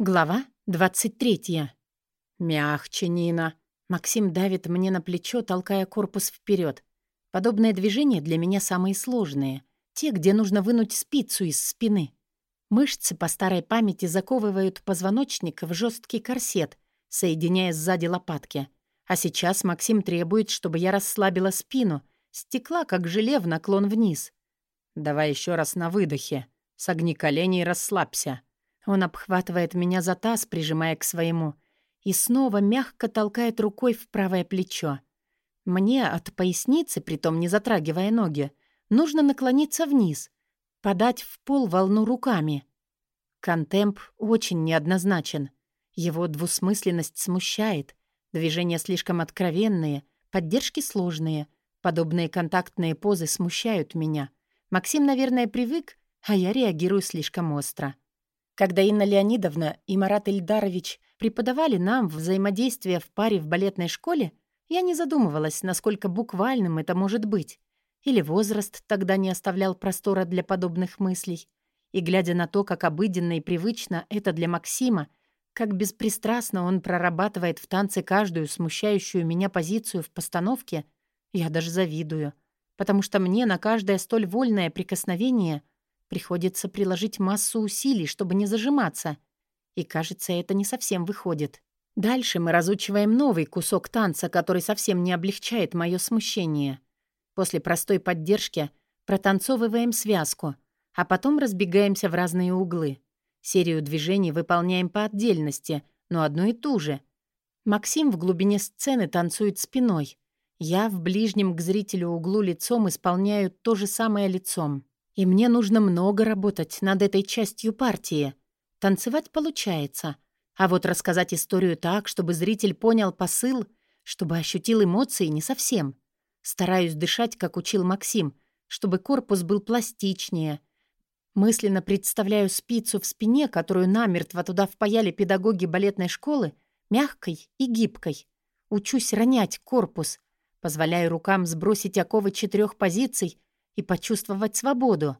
Глава 23. «Мягче, Нина!» Максим давит мне на плечо, толкая корпус вперед. Подобные движения для меня самые сложные. Те, где нужно вынуть спицу из спины. Мышцы по старой памяти заковывают позвоночник в жесткий корсет, соединяя сзади лопатки. А сейчас Максим требует, чтобы я расслабила спину, стекла, как желе, в наклон вниз. «Давай еще раз на выдохе. Согни колени и расслабься». Он обхватывает меня за таз, прижимая к своему, и снова мягко толкает рукой в правое плечо. Мне от поясницы, притом не затрагивая ноги, нужно наклониться вниз, подать в пол волну руками. Контемп очень неоднозначен. Его двусмысленность смущает. Движения слишком откровенные, поддержки сложные. Подобные контактные позы смущают меня. Максим, наверное, привык, а я реагирую слишком остро. Когда Инна Леонидовна и Марат Ильдарович преподавали нам взаимодействие в паре в балетной школе, я не задумывалась, насколько буквальным это может быть. Или возраст тогда не оставлял простора для подобных мыслей. И глядя на то, как обыденно и привычно это для Максима, как беспристрастно он прорабатывает в танце каждую смущающую меня позицию в постановке, я даже завидую. Потому что мне на каждое столь вольное прикосновение — Приходится приложить массу усилий, чтобы не зажиматься. И, кажется, это не совсем выходит. Дальше мы разучиваем новый кусок танца, который совсем не облегчает мое смущение. После простой поддержки протанцовываем связку, а потом разбегаемся в разные углы. Серию движений выполняем по отдельности, но одну и ту же. Максим в глубине сцены танцует спиной. Я в ближнем к зрителю углу лицом исполняю то же самое лицом. И мне нужно много работать над этой частью партии. Танцевать получается. А вот рассказать историю так, чтобы зритель понял посыл, чтобы ощутил эмоции, не совсем. Стараюсь дышать, как учил Максим, чтобы корпус был пластичнее. Мысленно представляю спицу в спине, которую намертво туда впаяли педагоги балетной школы, мягкой и гибкой. Учусь ронять корпус, позволяю рукам сбросить оковы четырех позиций — и почувствовать свободу.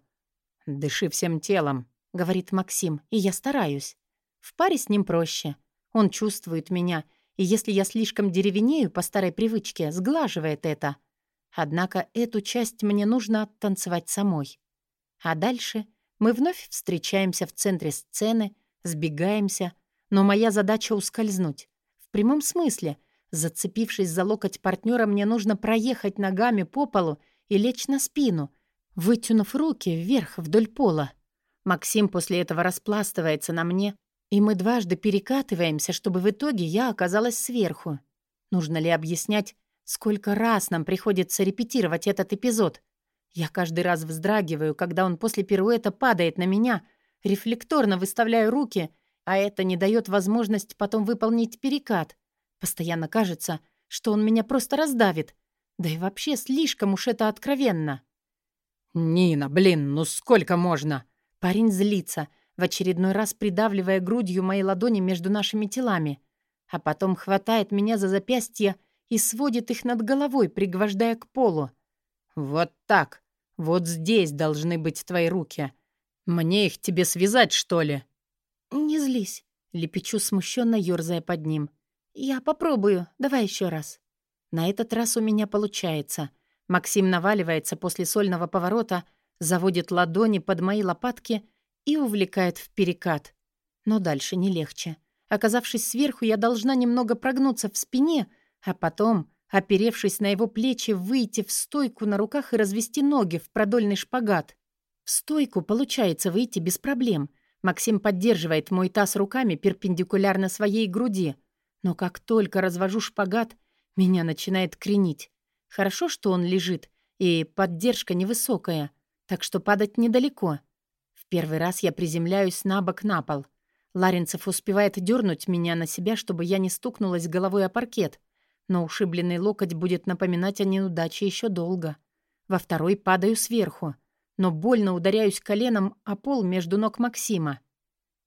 «Дыши всем телом», — говорит Максим, и я стараюсь. В паре с ним проще. Он чувствует меня, и если я слишком деревенею по старой привычке, сглаживает это. Однако эту часть мне нужно оттанцевать самой. А дальше мы вновь встречаемся в центре сцены, сбегаемся, но моя задача ускользнуть. В прямом смысле, зацепившись за локоть партнера, мне нужно проехать ногами по полу и лечь на спину, вытянув руки вверх вдоль пола. Максим после этого распластывается на мне, и мы дважды перекатываемся, чтобы в итоге я оказалась сверху. Нужно ли объяснять, сколько раз нам приходится репетировать этот эпизод? Я каждый раз вздрагиваю, когда он после пируэта падает на меня, рефлекторно выставляю руки, а это не дает возможность потом выполнить перекат. Постоянно кажется, что он меня просто раздавит — да и вообще слишком уж это откровенно. «Нина, блин, ну сколько можно?» Парень злится, в очередной раз придавливая грудью мои ладони между нашими телами, а потом хватает меня за запястья и сводит их над головой, пригвождая к полу. «Вот так. Вот здесь должны быть твои руки. Мне их тебе связать, что ли?» «Не злись», — лепечу смущенно, ёрзая под ним. «Я попробую. Давай еще раз». На этот раз у меня получается. Максим наваливается после сольного поворота, заводит ладони под мои лопатки и увлекает в перекат. Но дальше не легче. Оказавшись сверху, я должна немного прогнуться в спине, а потом, оперевшись на его плечи, выйти в стойку на руках и развести ноги в продольный шпагат. В стойку получается выйти без проблем. Максим поддерживает мой таз руками перпендикулярно своей груди. Но как только развожу шпагат — меня начинает кренить. Хорошо, что он лежит, и поддержка невысокая, так что падать недалеко. В первый раз я приземляюсь на бок на пол. Ларинцев успевает дернуть меня на себя, чтобы я не стукнулась головой о паркет, но ушибленный локоть будет напоминать о неудаче еще долго. Во второй падаю сверху, но больно ударяюсь коленом о пол между ног Максима.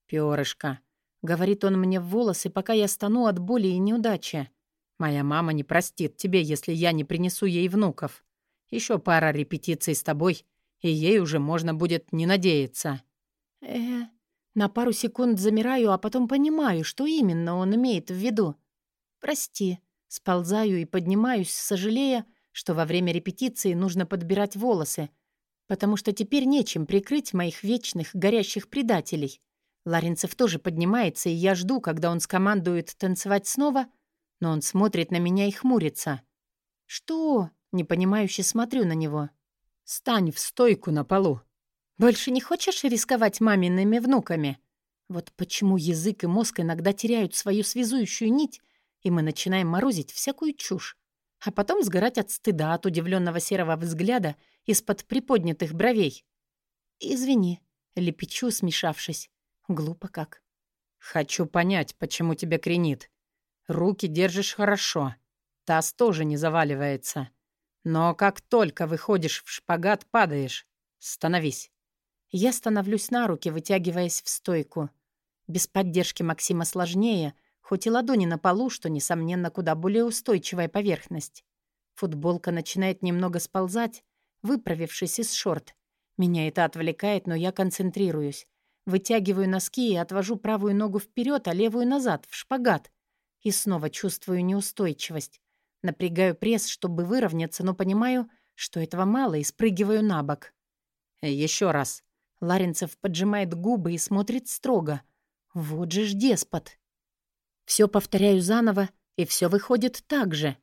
«Пёрышко», — говорит он мне в волосы, пока я стану от боли и неудачи. Моя мама не простит тебе, если я не принесу ей внуков. Еще пара репетиций с тобой, и ей уже можно будет не надеяться». «Э, На пару секунд замираю, а потом понимаю, что именно он имеет в виду. «Прости», сползаю и поднимаюсь, сожалея, что во время репетиции нужно подбирать волосы, потому что теперь нечем прикрыть моих вечных горящих предателей. Ларинцев тоже поднимается, и я жду, когда он скомандует танцевать снова, но он смотрит на меня и хмурится. «Что?» — непонимающе смотрю на него. «Стань в стойку на полу». «Больше не хочешь рисковать мамиными внуками?» Вот почему язык и мозг иногда теряют свою связующую нить, и мы начинаем морозить всякую чушь а потом сгорать от стыда от удивленного серого взгляда из-под приподнятых бровей. «Извини», — лепечу, смешавшись. Глупо как. «Хочу понять, почему тебя кренит. Руки держишь хорошо. Таз тоже не заваливается. Но как только выходишь в шпагат, падаешь. Становись». Я становлюсь на руки, вытягиваясь в стойку. Без поддержки Максима сложнее, хоть и ладони на полу, что, несомненно, куда более устойчивая поверхность. Футболка начинает немного сползать, выправившись из шорт. Меня это отвлекает, но я концентрируюсь. Вытягиваю носки и отвожу правую ногу вперед, а левую назад, в шпагат. И снова чувствую неустойчивость. Напрягаю пресс, чтобы выровняться, но понимаю, что этого мало, и спрыгиваю на бок. Еще раз. Ларинцев поджимает губы и смотрит строго. Вот же ж деспот. Все повторяю заново, и все выходит так же.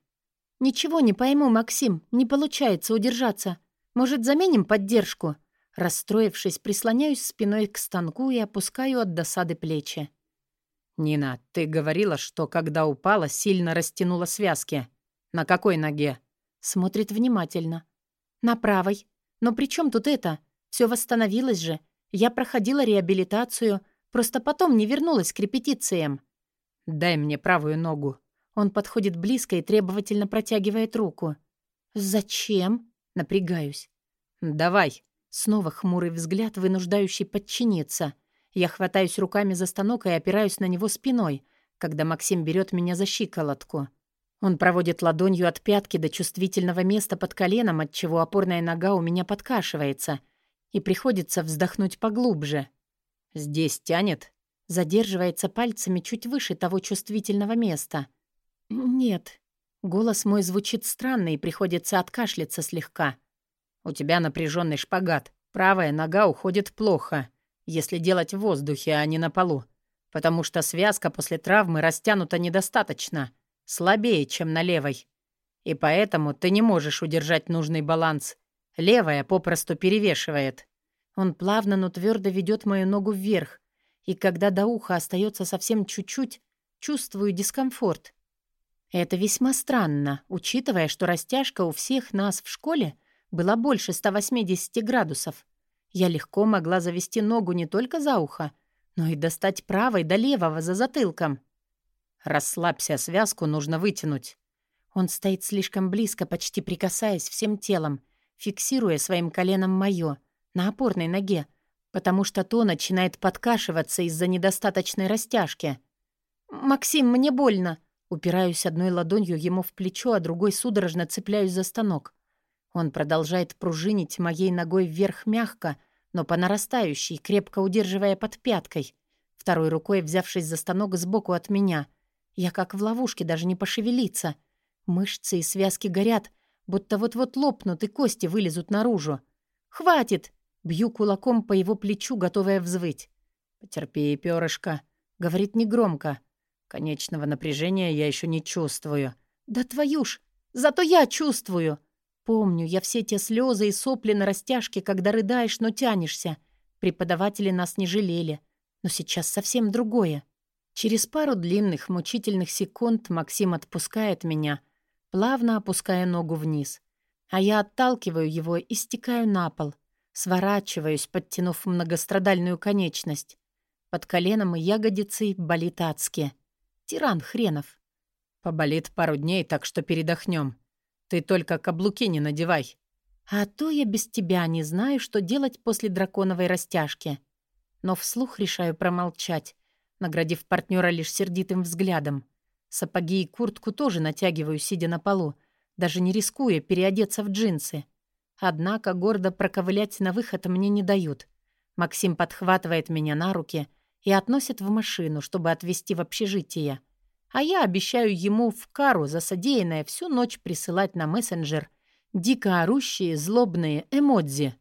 «Ничего не пойму, Максим, не получается удержаться. Может, заменим поддержку?» Расстроившись, прислоняюсь спиной к станку и опускаю от досады плечи. «Нина, ты говорила, что когда упала, сильно растянула связки. На какой ноге?» Смотрит внимательно. «На правой. Но при чем тут это? Все восстановилось же. Я проходила реабилитацию, просто потом не вернулась к репетициям». «Дай мне правую ногу». Он подходит близко и требовательно протягивает руку. «Зачем?» — напрягаюсь. «Давай». Снова хмурый взгляд, вынуждающий подчиниться. Я хватаюсь руками за станок и опираюсь на него спиной, когда Максим берет меня за щиколотку. Он проводит ладонью от пятки до чувствительного места под коленом, от чего опорная нога у меня подкашивается, и приходится вздохнуть поглубже. «Здесь тянет?» задерживается пальцами чуть выше того чувствительного места. «Нет». Голос мой звучит странно и приходится откашляться слегка. «У тебя напряженный шпагат. Правая нога уходит плохо, если делать в воздухе, а не на полу. Потому что связка после травмы растянута недостаточно, слабее, чем на левой. И поэтому ты не можешь удержать нужный баланс. Левая попросту перевешивает». Он плавно, но твердо ведет мою ногу вверх, и когда до уха остается совсем чуть-чуть, чувствую дискомфорт. Это весьма странно, учитывая, что растяжка у всех нас в школе была больше 180 градусов. Я легко могла завести ногу не только за ухо, но и достать правой до левого за затылком. «Расслабься, связку нужно вытянуть». Он стоит слишком близко, почти прикасаясь всем телом, фиксируя своим коленом моё, на опорной ноге, потому что то начинает подкашиваться из-за недостаточной растяжки. «Максим, мне больно!» Упираюсь одной ладонью ему в плечо, а другой судорожно цепляюсь за станок. Он продолжает пружинить моей ногой вверх мягко, но по нарастающей, крепко удерживая под пяткой, второй рукой взявшись за станок сбоку от меня. Я как в ловушке, даже не пошевелиться. Мышцы и связки горят, будто вот-вот лопнут и кости вылезут наружу. «Хватит!» Бью кулаком по его плечу, готовая взвыть. «Потерпи, перышко», — говорит негромко. Конечного напряжения я еще не чувствую. «Да твою ж! Зато я чувствую!» Помню я все те слезы и сопли на растяжке, когда рыдаешь, но тянешься. Преподаватели нас не жалели. Но сейчас совсем другое. Через пару длинных, мучительных секунд Максим отпускает меня, плавно опуская ногу вниз. А я отталкиваю его и стекаю на пол. Сворачиваюсь, подтянув многострадальную конечность. Под коленом и ягодицей болит адски. Тиран хренов. Поболит пару дней, так что передохнем. Ты только каблуки не надевай. А то я без тебя не знаю, что делать после драконовой растяжки. Но вслух решаю промолчать, наградив партнера лишь сердитым взглядом. Сапоги и куртку тоже натягиваю, сидя на полу, даже не рискуя переодеться в джинсы. Однако гордо проковылять на выход мне не дают. Максим подхватывает меня на руки и относит в машину, чтобы отвезти в общежитие. А я обещаю ему в кару за содеянное всю ночь присылать на мессенджер дико орущие злобные эмодзи.